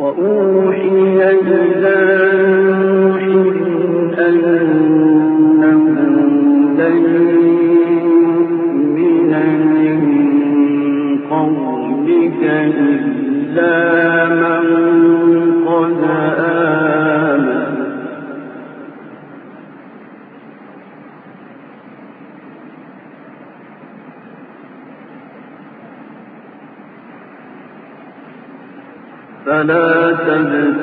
وأوحي إلى فلا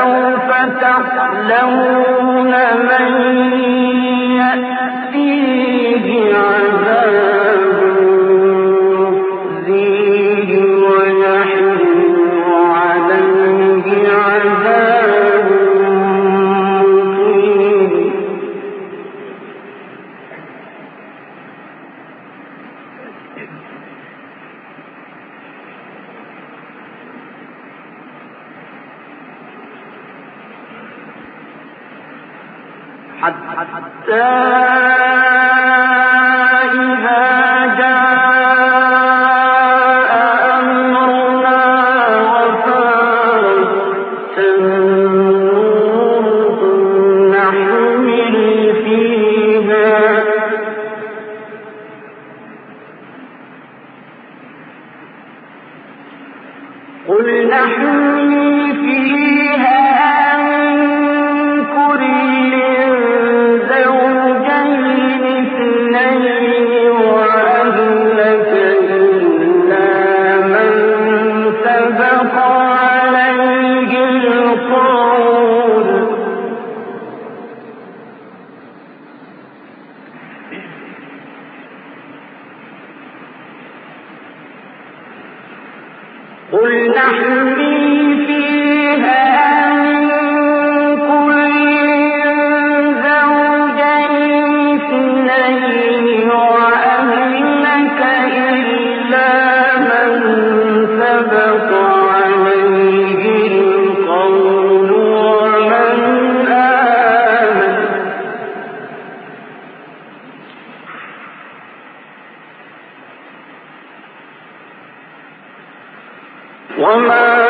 فسوف تعلمون من وما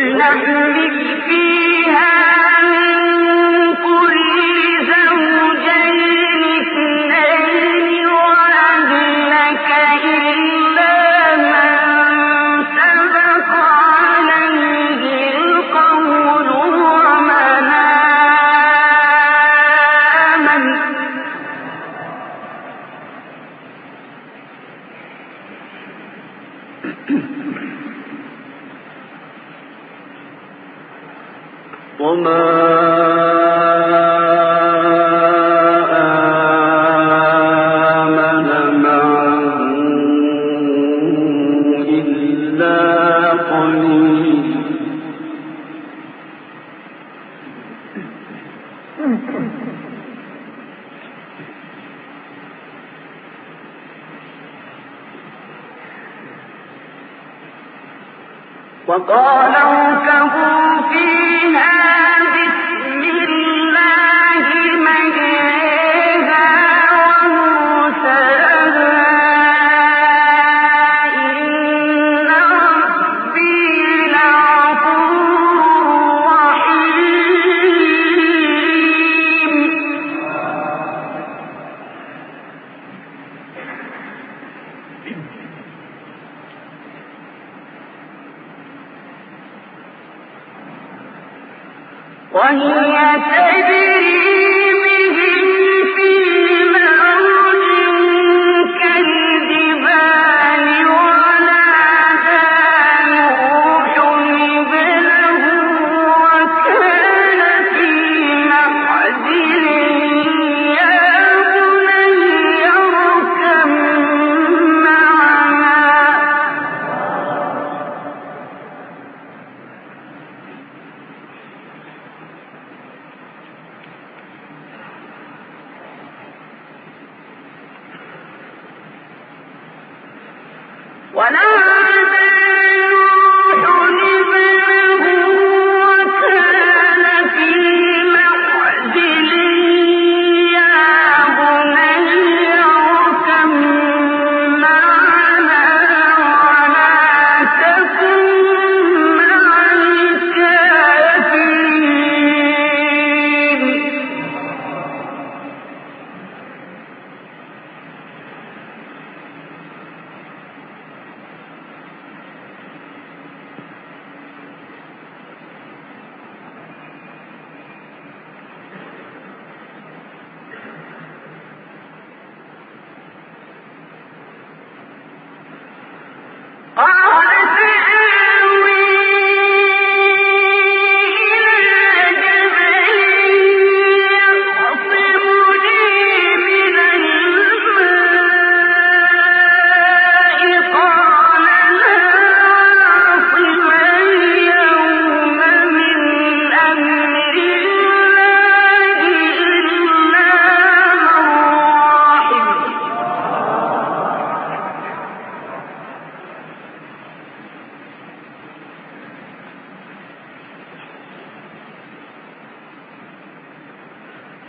لنهلك وقال 啊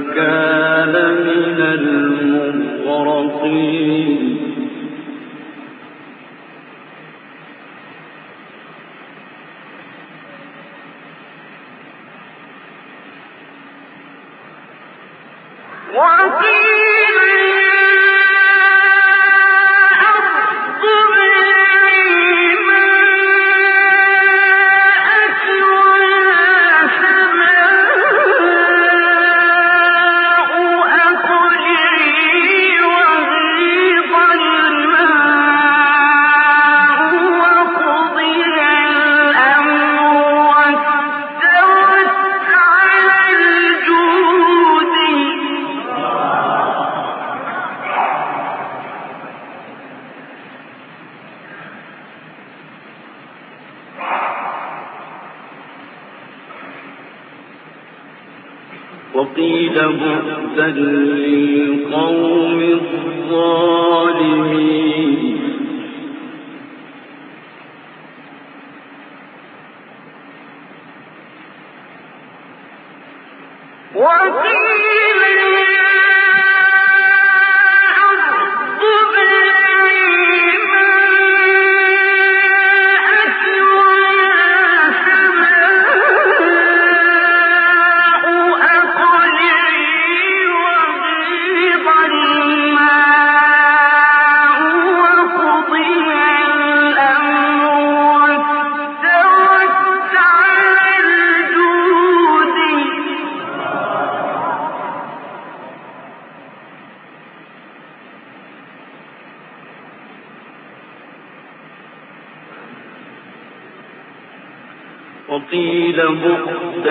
فكان من المغرقين. وقيل بعدا للقوم الظالمين.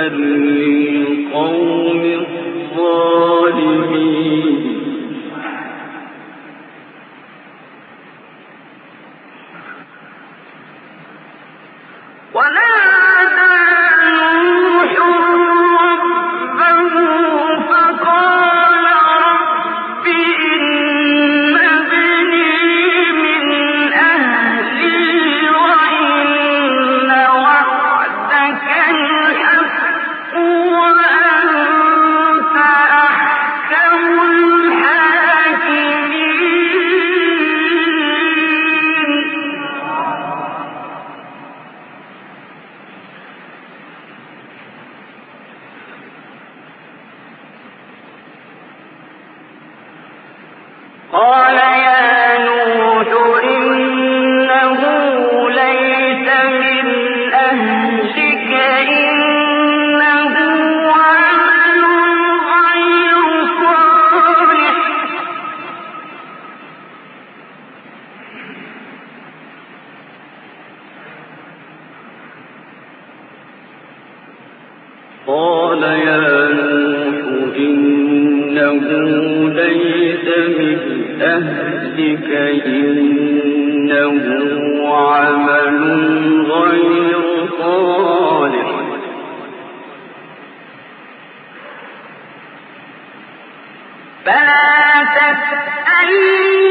بعدا قال يا نوح إنه ليس من أهلك إنه عمل غير صالح. فلا تسألني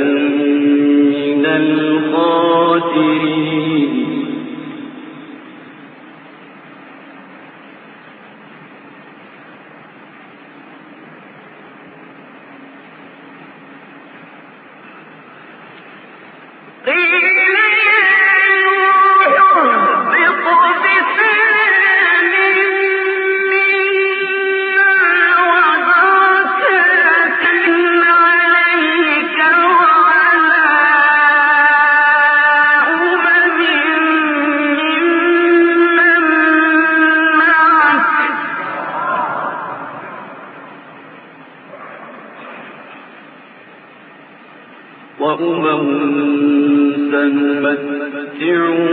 من الخاسرين. في كم